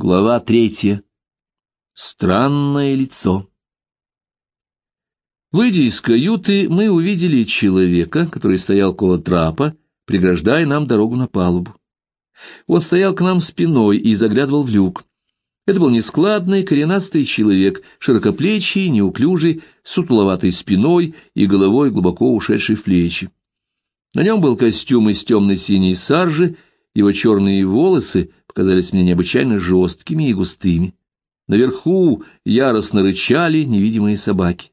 Глава третья. Странное лицо. Выйдя из каюты, мы увидели человека, который стоял около трапа, преграждая нам дорогу на палубу. Он стоял к нам спиной и заглядывал в люк. Это был нескладный, коренастый человек, широкоплечий, неуклюжий, сутуловатой спиной и головой, глубоко ушедший в плечи. На нем был костюм из темно-синей саржи, его черные волосы показались мне необычайно жесткими и густыми. Наверху яростно рычали невидимые собаки.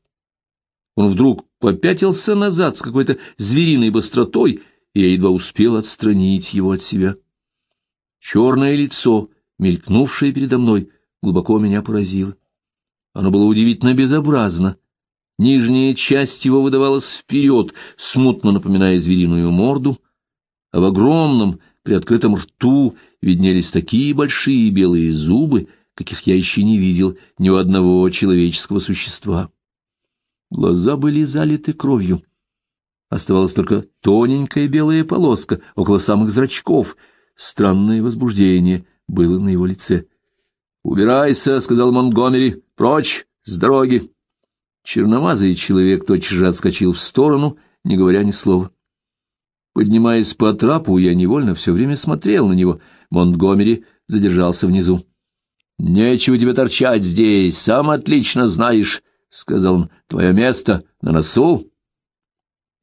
Он вдруг попятился назад с какой-то звериной быстротой, и я едва успел отстранить его от себя. Черное лицо, мелькнувшее передо мной, глубоко меня поразило. Оно было удивительно безобразно. Нижняя часть его выдавалась вперед, смутно напоминая звериную морду, а в огромном при открытом рту виднелись такие большие белые зубы, каких я еще не видел ни у одного человеческого существа. Глаза были залиты кровью. Оставалась только тоненькая белая полоска около самых зрачков. Странное возбуждение было на его лице. «Убирайся», — сказал Монтгомери, — «прочь, с дороги». Черномазый человек тотчас же отскочил в сторону, не говоря ни слова. Поднимаясь по трапу, я невольно все время смотрел на него. Монтгомери задержался внизу. — Нечего тебе торчать здесь, сам отлично знаешь, — сказал он. — Твое место на носу?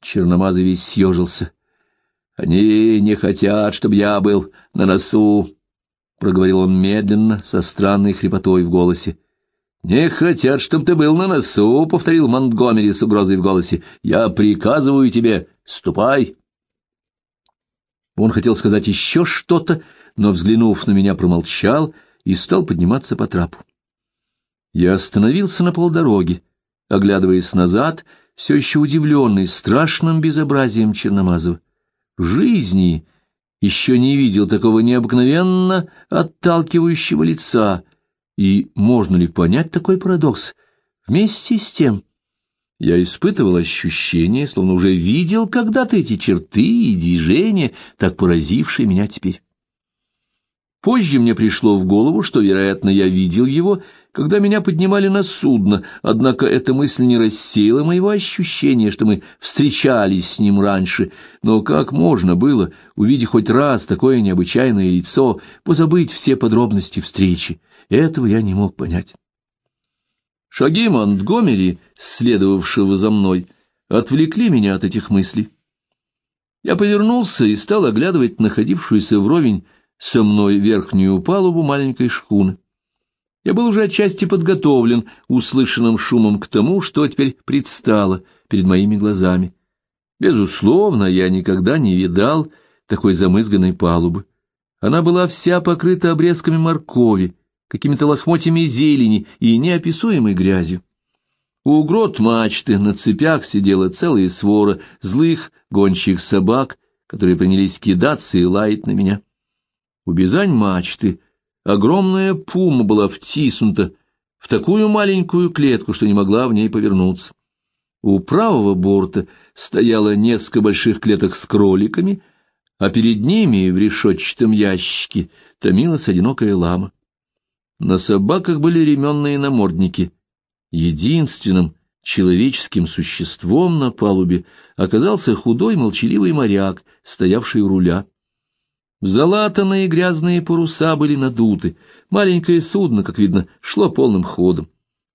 Черномазый весь съежился. — Они не хотят, чтобы я был на носу, — проговорил он медленно, со странной хрипотой в голосе. — Не хотят, чтобы ты был на носу, — повторил Монтгомери с угрозой в голосе. — Я приказываю тебе, ступай. Он хотел сказать еще что-то, но, взглянув на меня, промолчал и стал подниматься по трапу. Я остановился на полдороги, оглядываясь назад, все еще удивленный страшным безобразием Черномазова. В жизни еще не видел такого необыкновенно отталкивающего лица, и можно ли понять такой парадокс? Вместе с тем я испытывал ощущение, словно уже видел когда-то эти черты и движения, так поразившие меня теперь. Позже мне пришло в голову, что, вероятно, я видел его, когда меня поднимали на судно, однако эта мысль не рассеяла моего ощущения, что мы встречались с ним раньше. Но как можно было, увидев хоть раз такое необычайное лицо, позабыть все подробности встречи? Этого я не мог понять. Шаги Монтгомери, следовавшего за мной, отвлекли меня от этих мыслей. Я повернулся и стал оглядывать находившуюся вровень со мной верхнюю палубу маленькой шхуны. Я был уже отчасти подготовлен услышанным шумом к тому, что теперь предстало перед моими глазами. Безусловно, я никогда не видал такой замызганной палубы. Она была вся покрыта обрезками моркови, какими-то лохмотьями зелени и неописуемой грязью. У грот мачты на цепях сидела целая свора злых гончих собак, которые принялись кидаться и лаять на меня. У бизань мачты огромная пума была втиснута в такую маленькую клетку, что не могла в ней повернуться. У правого борта стояло несколько больших клеток с кроликами, а перед ними в решетчатом ящике томилась одинокая лама. На собаках были ременные намордники. Единственным человеческим существом на палубе оказался худой молчаливый моряк, стоявший у руля. Залатанные грязные паруса были надуты, маленькое судно, как видно, шло полным ходом.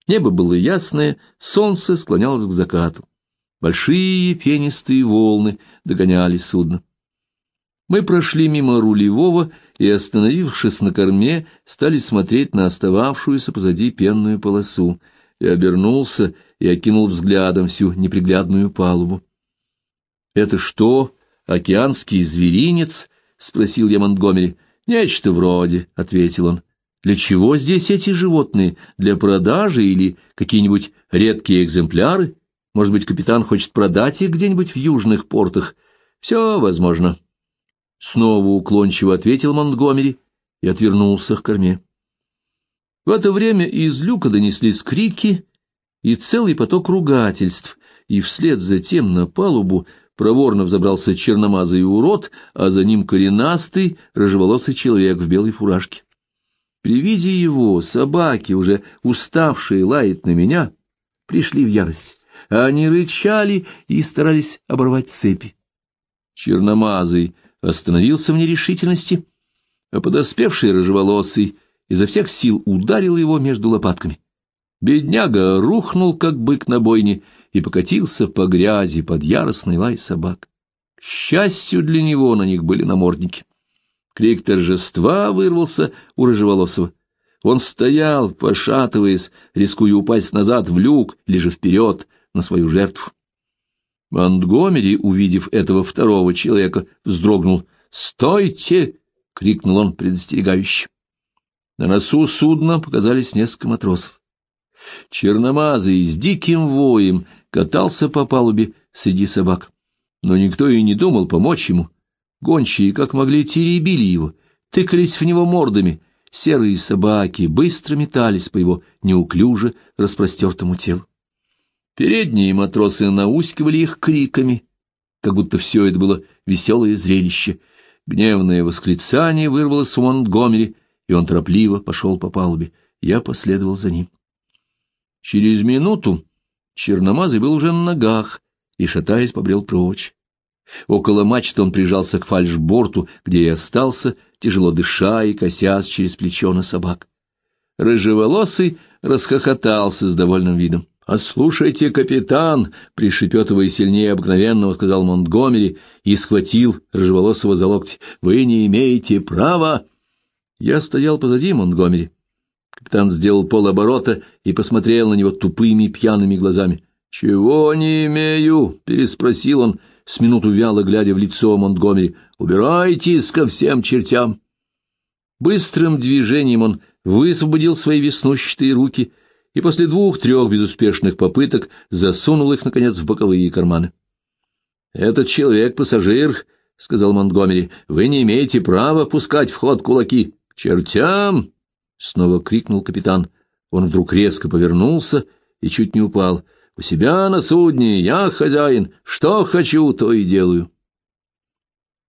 Небо было ясное, солнце склонялось к закату. Большие пенистые волны догоняли судно. Мы прошли мимо рулевого и, остановившись на корме, стали смотреть на остававшуюся позади пенную полосу. Я обернулся и окинул взглядом всю неприглядную палубу. — Это что, океанский зверинец? — спросил я Монтгомери. — Нечто вроде, — ответил он. — Для чего здесь эти животные? Для продажи или какие-нибудь редкие экземпляры? Может быть, капитан хочет продать их где-нибудь в южных портах? Все возможно. — Снова уклончиво ответил Монтгомери и отвернулся к корме. В это время из люка донеслись крики и целый поток ругательств, и вслед за тем на палубу проворно взобрался черномазый урод, а за ним коренастый, рыжеволосый человек в белой фуражке. При виде его собаки, уже уставшие лаять на меня, пришли в ярость. Они рычали и старались оборвать цепи. Черномазый остановился в нерешительности, а подоспевший рыжеволосый изо всех сил ударил его между лопатками. Бедняга рухнул, как бык на бойне, и покатился по грязи под яростный лай собак. К счастью для него на них были намордники. Крик торжества вырвался у Рыжеволосого. Он стоял, пошатываясь, рискуя упасть назад в люк, или же вперед на свою жертву. Монтгомери, увидев этого второго человека, вздрогнул. «Стойте!» — крикнул он предостерегающе. На носу судна показались несколько матросов. Черномазый с диким воем катался по палубе среди собак, но никто и не думал помочь ему. Гончие, как могли, теребили его, тыкались в него мордами. Серые собаки быстро метались по его неуклюже распростертому телу. Передние матросы наускивали их криками, как будто все это было веселое зрелище. Гневное восклицание вырвалось у Монтгомери, и он торопливо пошел по палубе. Я последовал за ним. Через минуту Черномазый был уже на ногах и, шатаясь, побрел прочь. Около мачты он прижался к фальшборту, где и остался, тяжело дыша и косясь через плечо на собак. Рыжеволосый расхохотался с довольным видом. «Послушайте, капитан!» — пришепетывая сильнее обыкновенного, сказал Монтгомери и схватил Рыжеволосого за локти. «Вы не имеете права!» Я стоял позади Монтгомери. Капитан сделал полоборота и посмотрел на него тупыми пьяными глазами. «Чего не имею?» — переспросил он, — с минуту вяло глядя в лицо Монтгомери. «Убирайтесь ко всем чертям!» Быстрым движением он высвободил свои веснущатые руки и после двух-трех безуспешных попыток засунул их, наконец, в боковые карманы. «Этот человек — пассажир», — сказал Монтгомери. «Вы не имеете права пускать в ход кулаки. Чертям!» — снова крикнул капитан. Он вдруг резко повернулся и чуть не упал — у себя на судне я хозяин, что хочу, то и делаю.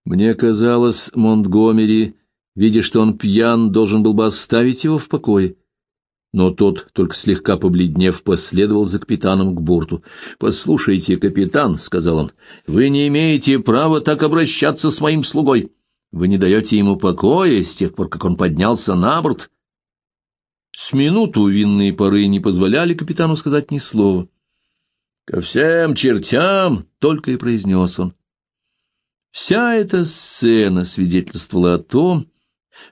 Мне казалось, Монтгомери, видя, что он пьян, должен был бы оставить его в покое. Но тот, только слегка побледнев, последовал за капитаном к борту. «Послушайте, капитан», — сказал он, — «вы не имеете права так обращаться с моим слугой. Вы не даете ему покоя с тех пор, как он поднялся на борт». С минуту винные поры не позволяли капитану сказать ни слова. «Ко всем чертям!» — только и произнес он. Вся эта сцена свидетельствовала о том,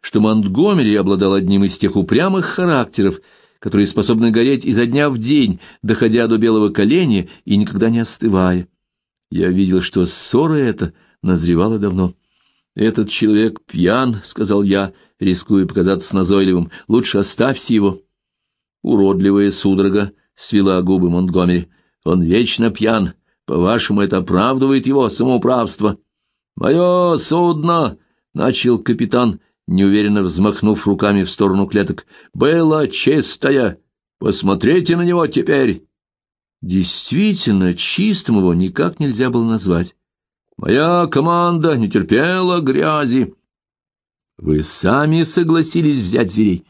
что Монтгомери обладал одним из тех упрямых характеров, которые способны гореть изо дня в день, доходя до белого коленя и никогда не остывая. Я видел, что ссора эта назревала давно. «Этот человек пьян», — сказал я, рискуя показаться назойливым, — «лучше оставьте его». Уродливая судорога свела губы Монтгомери. Он вечно пьян. По-вашему, это оправдывает его самоуправство? — Мое судно! — начал капитан, неуверенно взмахнув руками в сторону клеток. — Было чистое. Посмотрите на него теперь. Действительно, чистым его никак нельзя было назвать. Моя команда не терпела грязи. Вы сами согласились взять зверей.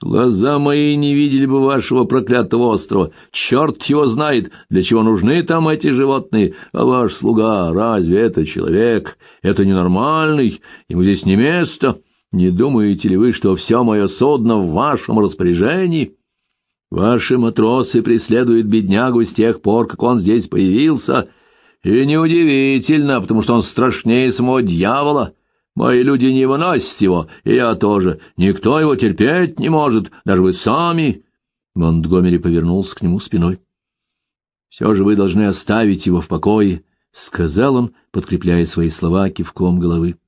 Глаза мои не видели бы вашего проклятого острова. Черт его знает, для чего нужны там эти животные. А ваш слуга, разве это человек? Это ненормальный, ему здесь не место. Не думаете ли вы, что все мое судно в вашем распоряжении? Ваши матросы преследуют беднягу с тех пор, как он здесь появился. И неудивительно, потому что он страшнее самого дьявола. Мои люди не выносят его, и я тоже. Никто его терпеть не может, даже вы сами. Монтгомери повернулся к нему спиной. — Все же вы должны оставить его в покое, — сказал он, подкрепляя свои слова кивком головы.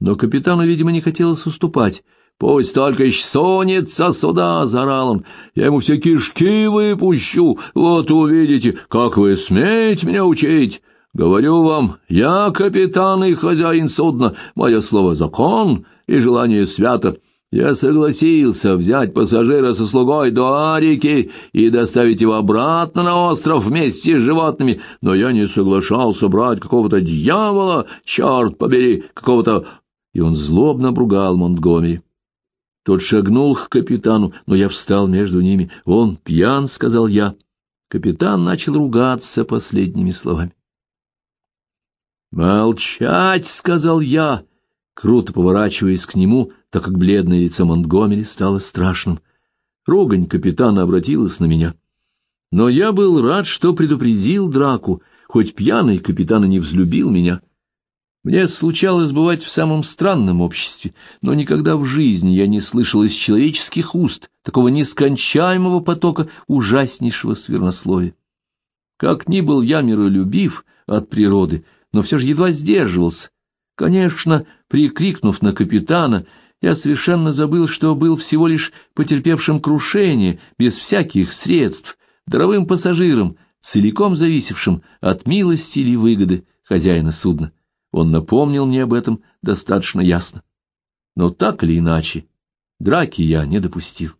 Но капитану, видимо, не хотелось уступать. — Пусть только еще сунется сюда, — заорал он. — Я ему все кишки выпущу. Вот увидите, как вы смеете меня учить. Говорю вам, я капитан и хозяин судна, мое слово закон и желание свято. Я согласился взять пассажира со слугой до Арики и доставить его обратно на остров вместе с животными, но я не соглашался брать какого-то дьявола, черт побери, какого-то... И он злобно бругал Монтгомери. Тот шагнул к капитану, но я встал между ними. «Он пьян», — сказал я. Капитан начал ругаться последними словами. «Молчать!» — сказал я, круто поворачиваясь к нему, так как бледное лицо Монтгомери стало страшным. Ругань капитана обратилась на меня. Но я был рад, что предупредил драку, хоть пьяный капитан и не взлюбил меня. Мне случалось бывать в самом странном обществе, но никогда в жизни я не слышал из человеческих уст такого нескончаемого потока ужаснейшего свернословия. Как ни был я миролюбив от природы, но все же едва сдерживался. Конечно, прикрикнув на капитана, я совершенно забыл, что был всего лишь потерпевшим крушение, без всяких средств, даровым пассажиром, целиком зависевшим от милости или выгоды хозяина судна. Он напомнил мне об этом достаточно ясно. Но так или иначе, драки я не допустил.